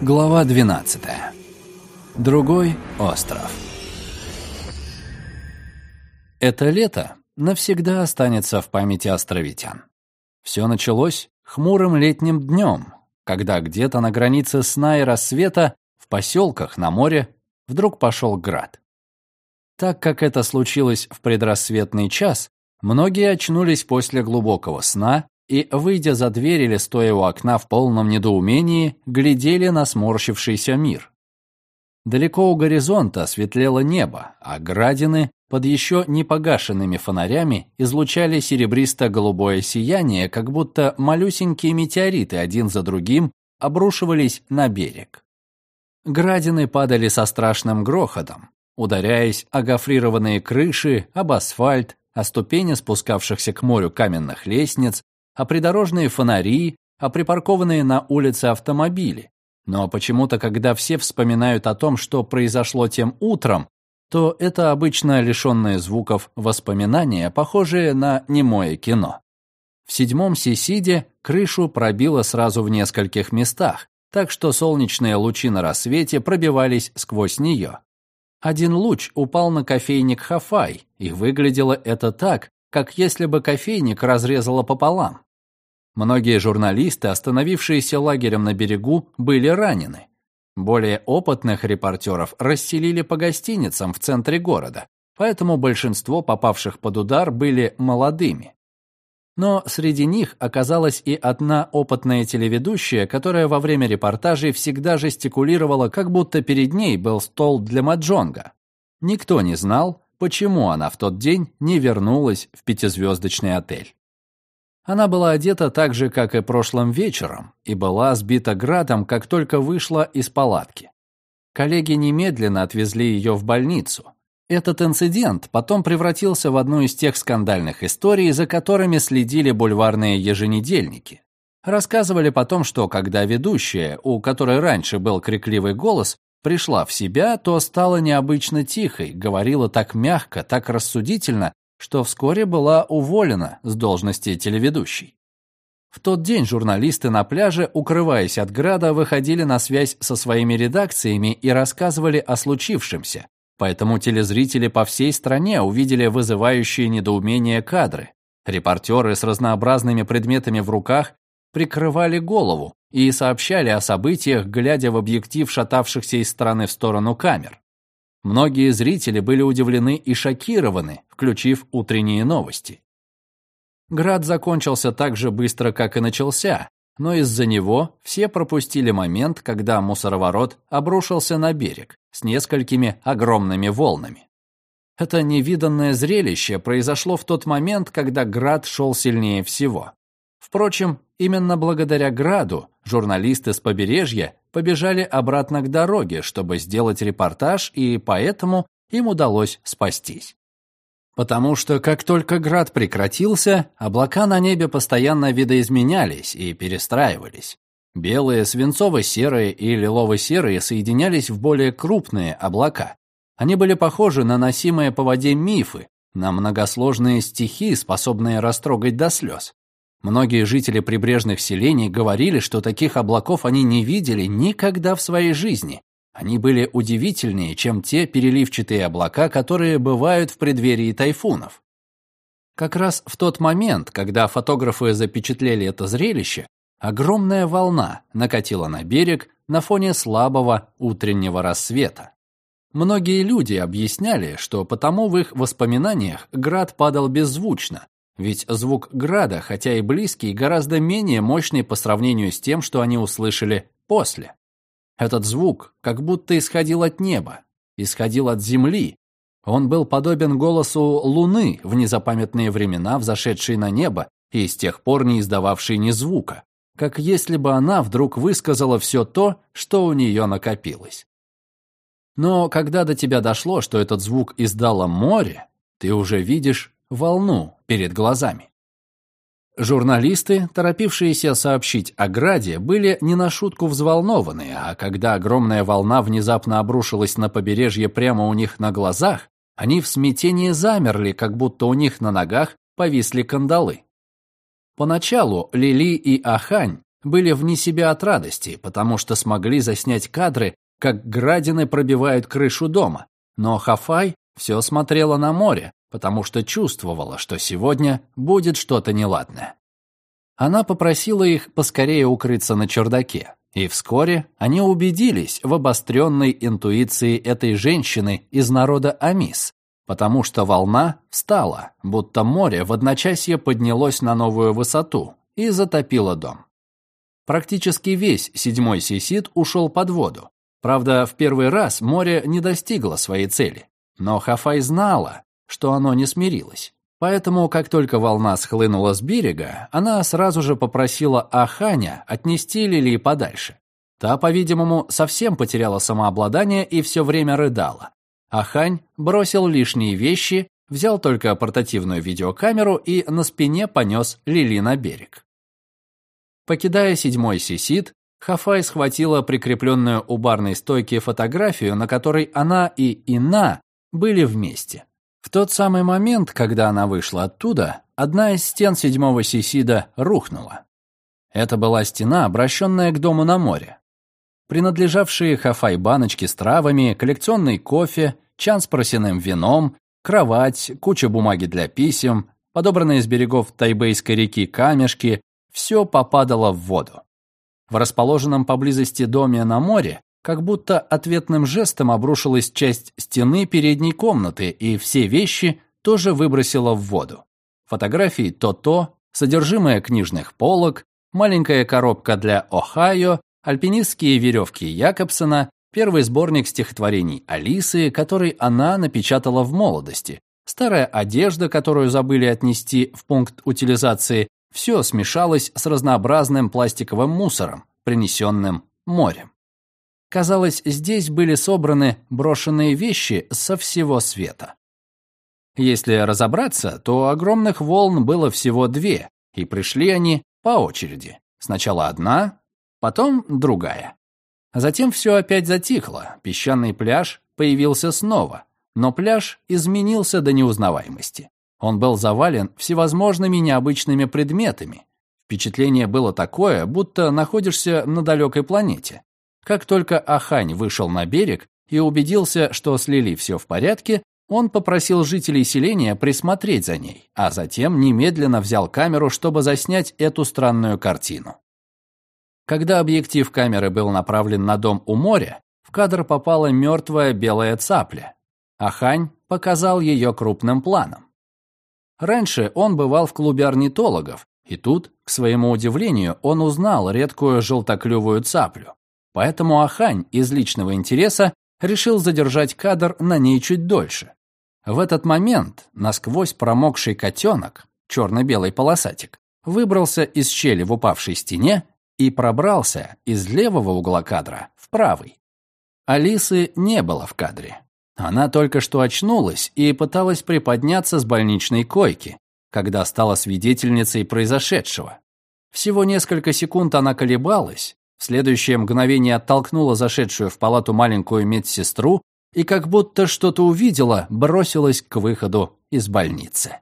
Глава 12. Другой остров. Это лето навсегда останется в памяти островитян. Все началось хмурым летним днем, когда где-то на границе сна и рассвета в поселках на море вдруг пошел град. Так как это случилось в предрассветный час, многие очнулись после глубокого сна и, выйдя за дверь или стоя у окна в полном недоумении, глядели на сморщившийся мир. Далеко у горизонта светлело небо, а градины под еще не погашенными фонарями излучали серебристо-голубое сияние, как будто малюсенькие метеориты один за другим обрушивались на берег. Градины падали со страшным грохотом, ударяясь о гофрированные крыши, об асфальт, о ступени спускавшихся к морю каменных лестниц, а придорожные фонари, а припаркованные на улице автомобили. Но почему-то, когда все вспоминают о том, что произошло тем утром, то это обычно лишенные звуков воспоминания, похожие на немое кино. В седьмом Сисиде крышу пробило сразу в нескольких местах, так что солнечные лучи на рассвете пробивались сквозь нее. Один луч упал на кофейник Хафай, и выглядело это так, как если бы кофейник разрезало пополам. Многие журналисты, остановившиеся лагерем на берегу, были ранены. Более опытных репортеров расселили по гостиницам в центре города, поэтому большинство попавших под удар были молодыми. Но среди них оказалась и одна опытная телеведущая, которая во время репортажей всегда жестикулировала, как будто перед ней был стол для маджонга. Никто не знал, почему она в тот день не вернулась в пятизвездочный отель. Она была одета так же, как и прошлым вечером, и была сбита градом, как только вышла из палатки. Коллеги немедленно отвезли ее в больницу. Этот инцидент потом превратился в одну из тех скандальных историй, за которыми следили бульварные еженедельники. Рассказывали потом, что когда ведущая, у которой раньше был крикливый голос, пришла в себя, то стала необычно тихой, говорила так мягко, так рассудительно, что вскоре была уволена с должности телеведущей. В тот день журналисты на пляже, укрываясь от града, выходили на связь со своими редакциями и рассказывали о случившемся, поэтому телезрители по всей стране увидели вызывающие недоумение кадры. Репортеры с разнообразными предметами в руках прикрывали голову и сообщали о событиях, глядя в объектив шатавшихся из стороны в сторону камер. Многие зрители были удивлены и шокированы, включив утренние новости. Град закончился так же быстро, как и начался, но из-за него все пропустили момент, когда мусороворот обрушился на берег с несколькими огромными волнами. Это невиданное зрелище произошло в тот момент, когда град шел сильнее всего. Впрочем, именно благодаря граду журналисты с побережья побежали обратно к дороге, чтобы сделать репортаж, и поэтому им удалось спастись. Потому что как только град прекратился, облака на небе постоянно видоизменялись и перестраивались. Белые, свинцово-серые и лилово-серые соединялись в более крупные облака. Они были похожи на носимые по воде мифы, на многосложные стихи, способные растрогать до слез. Многие жители прибрежных селений говорили, что таких облаков они не видели никогда в своей жизни. Они были удивительнее, чем те переливчатые облака, которые бывают в преддверии тайфунов. Как раз в тот момент, когда фотографы запечатлели это зрелище, огромная волна накатила на берег на фоне слабого утреннего рассвета. Многие люди объясняли, что потому в их воспоминаниях град падал беззвучно, ведь звук града, хотя и близкий, гораздо менее мощный по сравнению с тем, что они услышали после. Этот звук как будто исходил от неба, исходил от земли. Он был подобен голосу луны в незапамятные времена, взошедшей на небо и с тех пор не издававшей ни звука, как если бы она вдруг высказала все то, что у нее накопилось. Но когда до тебя дошло, что этот звук издало море, ты уже видишь волну перед глазами. Журналисты, торопившиеся сообщить о граде, были не на шутку взволнованы, а когда огромная волна внезапно обрушилась на побережье прямо у них на глазах, они в смятении замерли, как будто у них на ногах повисли кандалы. Поначалу Лили и Ахань были вне себя от радости, потому что смогли заснять кадры, как градины пробивают крышу дома. Но Хафай все смотрела на море, потому что чувствовала, что сегодня будет что-то неладное. Она попросила их поскорее укрыться на чердаке, и вскоре они убедились в обостренной интуиции этой женщины из народа Амис, потому что волна встала, будто море в одночасье поднялось на новую высоту и затопило дом. Практически весь седьмой сисит ушел под воду. Правда, в первый раз море не достигло своей цели, но Хафай знала, что оно не смирилось. Поэтому, как только волна схлынула с берега, она сразу же попросила Аханя отнести Лили подальше. Та, по-видимому, совсем потеряла самообладание и все время рыдала. Ахань бросил лишние вещи, взял только портативную видеокамеру и на спине понес Лили на берег. Покидая седьмой сисит, Хафай схватила прикрепленную у барной стойки фотографию, на которой она и Ина были вместе. В тот самый момент, когда она вышла оттуда, одна из стен седьмого Сисида рухнула. Это была стена, обращенная к дому на море. Принадлежавшие Хафай баночки с травами, коллекционный кофе, чан с просяным вином, кровать, куча бумаги для писем, подобранные с берегов Тайбейской реки камешки, все попадало в воду. В расположенном поблизости доме на море как будто ответным жестом обрушилась часть стены передней комнаты, и все вещи тоже выбросила в воду. Фотографии то-то, содержимое книжных полок, маленькая коробка для Ohio, альпинистские веревки Якобсона, первый сборник стихотворений Алисы, который она напечатала в молодости, старая одежда, которую забыли отнести в пункт утилизации, все смешалось с разнообразным пластиковым мусором, принесенным морем. Казалось, здесь были собраны брошенные вещи со всего света. Если разобраться, то огромных волн было всего две, и пришли они по очереди. Сначала одна, потом другая. Затем все опять затихло, песчаный пляж появился снова, но пляж изменился до неузнаваемости. Он был завален всевозможными необычными предметами. Впечатление было такое, будто находишься на далекой планете. Как только Ахань вышел на берег и убедился, что с Лили все в порядке, он попросил жителей селения присмотреть за ней, а затем немедленно взял камеру, чтобы заснять эту странную картину. Когда объектив камеры был направлен на дом у моря, в кадр попала мертвая белая цапля. Ахань показал ее крупным планом. Раньше он бывал в клубе орнитологов, и тут, к своему удивлению, он узнал редкую желтоклювую цаплю. Поэтому Ахань из личного интереса решил задержать кадр на ней чуть дольше. В этот момент насквозь промокший котенок, черно-белый полосатик, выбрался из щели в упавшей стене и пробрался из левого угла кадра в правый. Алисы не было в кадре. Она только что очнулась и пыталась приподняться с больничной койки, когда стала свидетельницей произошедшего. Всего несколько секунд она колебалась, в следующее мгновение оттолкнула зашедшую в палату маленькую медсестру и как будто что-то увидела, бросилась к выходу из больницы.